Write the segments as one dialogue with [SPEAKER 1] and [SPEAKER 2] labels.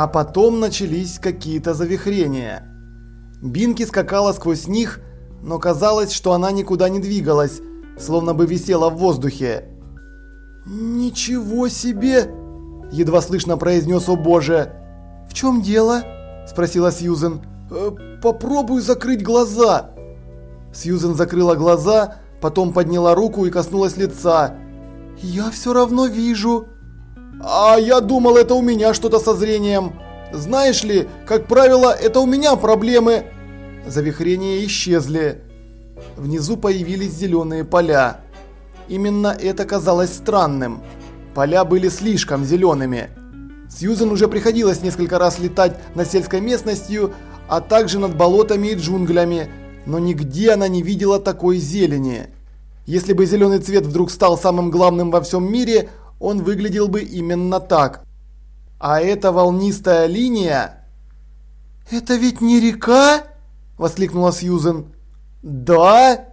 [SPEAKER 1] А потом начались какие-то завихрения. Бинки скакала сквозь них, но казалось, что она никуда не двигалась, словно бы висела в воздухе. «Ничего себе!» – едва слышно произнес «О боже!» «В чем дело?» – спросила Сьюзен. «Э, «Попробуй закрыть глаза!» Сьюзен закрыла глаза, потом подняла руку и коснулась лица. «Я все равно вижу!» «А я думал, это у меня что-то со зрением!» Знаешь ли, как правило, это у меня проблемы. Завихрения исчезли. Внизу появились зеленые поля. Именно это казалось странным. Поля были слишком зелеными. Сьюзен уже приходилось несколько раз летать над сельской местностью, а также над болотами и джунглями, но нигде она не видела такой зелени. Если бы зеленый цвет вдруг стал самым главным во всем мире, он выглядел бы именно так. А эта волнистая линия... «Это ведь не река?» – воскликнула Сьюзен. «Да?»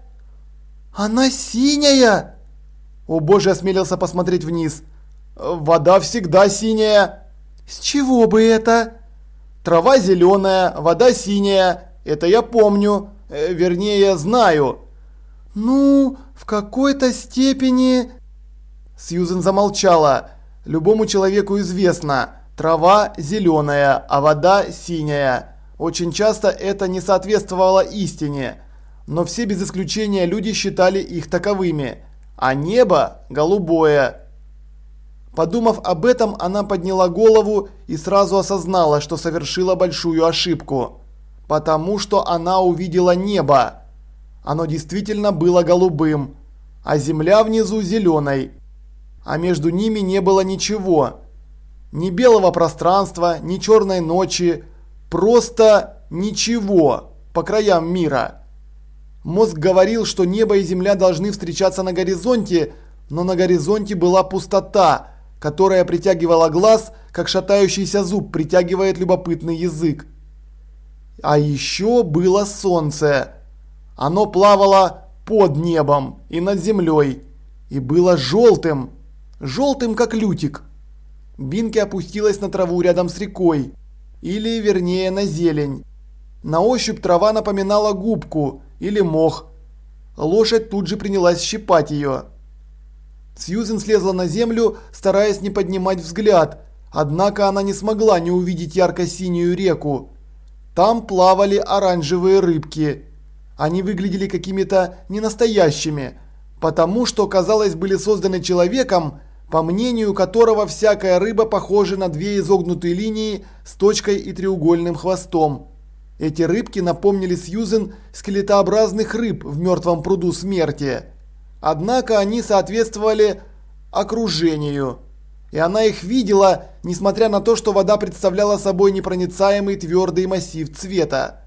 [SPEAKER 1] «Она синяя!» О боже, осмелился посмотреть вниз. «Вода всегда синяя!» «С чего бы это?» «Трава зеленая, вода синяя, это я помню, э, вернее знаю». «Ну, в какой-то степени...» Сьюзен замолчала. Любому человеку известно, трава зеленая, а вода синяя. Очень часто это не соответствовало истине, но все без исключения люди считали их таковыми, а небо голубое. Подумав об этом, она подняла голову и сразу осознала, что совершила большую ошибку. Потому что она увидела небо. Оно действительно было голубым, а земля внизу зеленой а между ними не было ничего. Ни белого пространства, ни черной ночи, просто ничего по краям мира. Мозг говорил, что небо и земля должны встречаться на горизонте, но на горизонте была пустота, которая притягивала глаз, как шатающийся зуб притягивает любопытный язык. А еще было солнце. Оно плавало под небом и над землей и было желтым, желтым как лютик. Бинки опустилась на траву рядом с рекой, или вернее на зелень. На ощупь трава напоминала губку или мох. Лошадь тут же принялась щипать ее. Сьюзен слезла на землю, стараясь не поднимать взгляд, однако она не смогла не увидеть ярко-синюю реку. Там плавали оранжевые рыбки. Они выглядели какими-то ненастоящими, потому что, казалось, были созданы человеком, по мнению которого всякая рыба похожа на две изогнутые линии с точкой и треугольным хвостом. Эти рыбки напомнили Сьюзен скелетообразных рыб в мертвом пруду смерти. Однако они соответствовали окружению. И она их видела, несмотря на то, что вода представляла собой непроницаемый твердый массив цвета.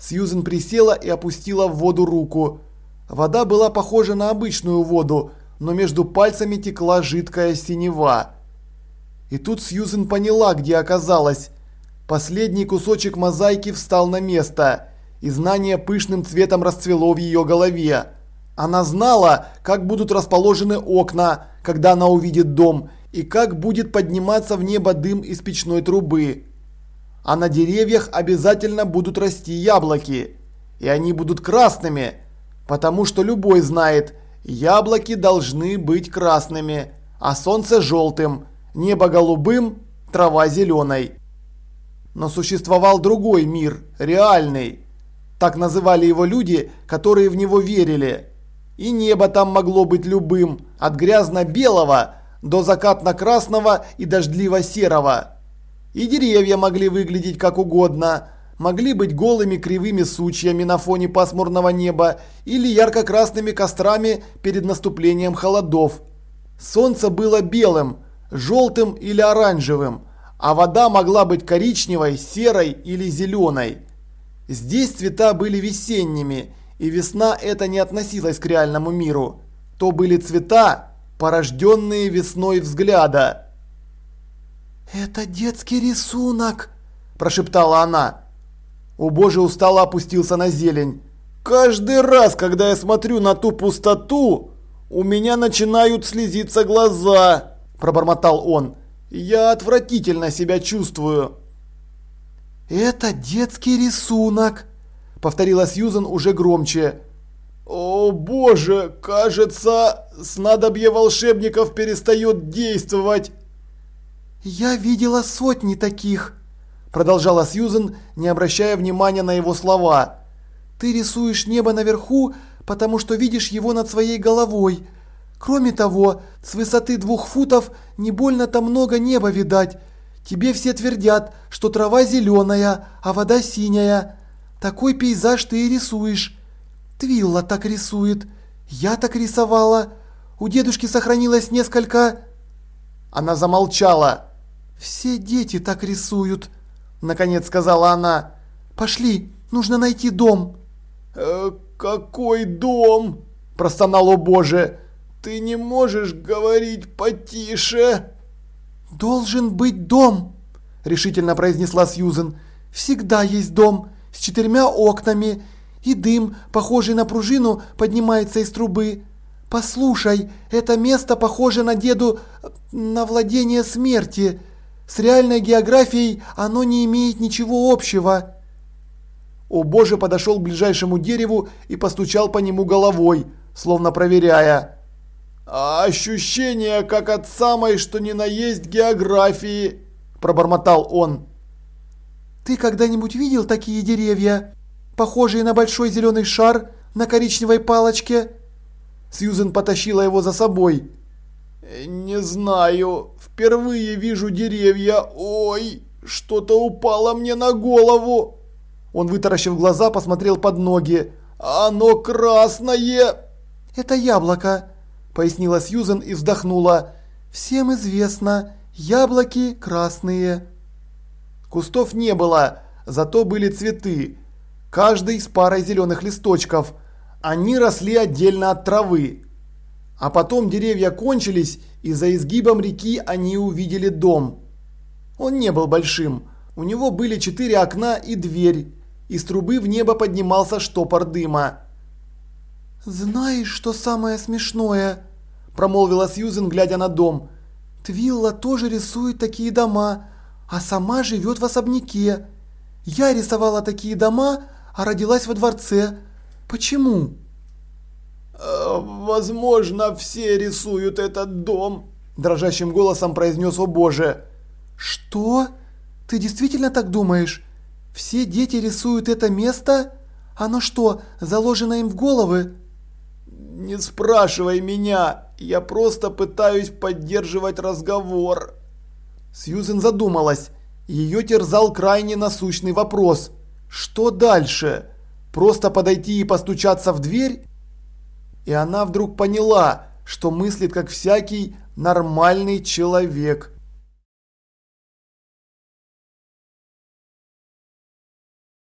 [SPEAKER 1] Сьюзен присела и опустила в воду руку. Вода была похожа на обычную воду, но между пальцами текла жидкая синева. И тут Сьюзен поняла, где оказалась. Последний кусочек мозаики встал на место, и знание пышным цветом расцвело в ее голове. Она знала, как будут расположены окна, когда она увидит дом, и как будет подниматься в небо дым из печной трубы. А на деревьях обязательно будут расти яблоки. И они будут красными, потому что любой знает – Яблоки должны быть красными, а солнце желтым, небо голубым, трава зеленой. Но существовал другой мир, реальный. Так называли его люди, которые в него верили. И небо там могло быть любым, от грязно-белого до закатно-красного и дождливо-серого. И деревья могли выглядеть как угодно – могли быть голыми кривыми сучьями на фоне пасмурного неба или ярко-красными кострами перед наступлением холодов. Солнце было белым, желтым или оранжевым, а вода могла быть коричневой, серой или зеленой. Здесь цвета были весенними, и весна это не относилась к реальному миру. То были цвета, порожденные весной взгляда. «Это детский рисунок», – прошептала она. У Божий устало опустился на зелень. «Каждый раз, когда я смотрю на ту пустоту, у меня начинают слезиться глаза», – пробормотал он. Я отвратительно себя чувствую.
[SPEAKER 2] Это детский рисунок, повторила Сьюзен уже громче.
[SPEAKER 1] О боже, кажется, снадобье волшебников перестает действовать.
[SPEAKER 2] Я видела сотни таких, продолжала Сьюзен, не обращая внимания на его слова. Ты рисуешь небо наверху, потому что видишь его над своей головой. Кроме того, с высоты двух футов не больно-то много неба видать. Тебе все твердят, что трава зеленая, а вода синяя. Такой пейзаж ты и рисуешь. Твилла так рисует. Я так рисовала. У дедушки сохранилось несколько...
[SPEAKER 1] Она замолчала.
[SPEAKER 2] «Все дети так рисуют», — наконец сказала она. «Пошли, нужно найти дом».
[SPEAKER 1] «Э, «Какой дом?» – простонал, о боже. «Ты не можешь говорить потише?»
[SPEAKER 2] «Должен быть дом», – решительно произнесла Сьюзен. «Всегда есть дом с четырьмя окнами, и дым, похожий на пружину, поднимается из трубы. Послушай, это место похоже на деду... на владение смерти. С реальной географией оно не имеет ничего общего».
[SPEAKER 1] О боже подошел к ближайшему дереву и постучал по нему головой, словно проверяя. «А ощущение, как от самой, что ни на есть географии», – пробормотал он.
[SPEAKER 2] «Ты когда-нибудь видел такие деревья, похожие на большой зеленый шар на коричневой палочке?»
[SPEAKER 1] Сьюзен потащила его за собой. «Не знаю. Впервые вижу деревья. Ой, что-то упало мне на голову!» Он, вытаращив глаза, посмотрел под ноги. «Оно красное!»
[SPEAKER 2] «Это яблоко», – пояснила Сьюзен и вздохнула. «Всем известно, яблоки красные».
[SPEAKER 1] Кустов не было, зато были цветы. Каждый с парой зеленых листочков. Они росли отдельно от травы. А потом деревья кончились, и за изгибом реки они увидели дом. Он не был большим. У него были четыре окна и дверь. Из трубы в небо поднимался штопор дыма.
[SPEAKER 2] «Знаешь, что самое смешное?» – промолвила Сьюзен, глядя на дом. «Твилла тоже рисует такие дома, а сама живет в особняке. Я рисовала такие дома, а родилась во дворце. Почему?»
[SPEAKER 1] «Э, «Возможно, все рисуют этот дом», – дрожащим голосом произнес «О боже».
[SPEAKER 2] «Что? Ты действительно так думаешь? Все дети рисуют это место? Оно что, заложено им в головы?
[SPEAKER 1] Не спрашивай меня, я просто пытаюсь поддерживать разговор. Сьюзен задумалась. Ее терзал крайне насущный вопрос. Что дальше? Просто подойти и постучаться в дверь? И она вдруг поняла, что мыслит как всякий нормальный человек –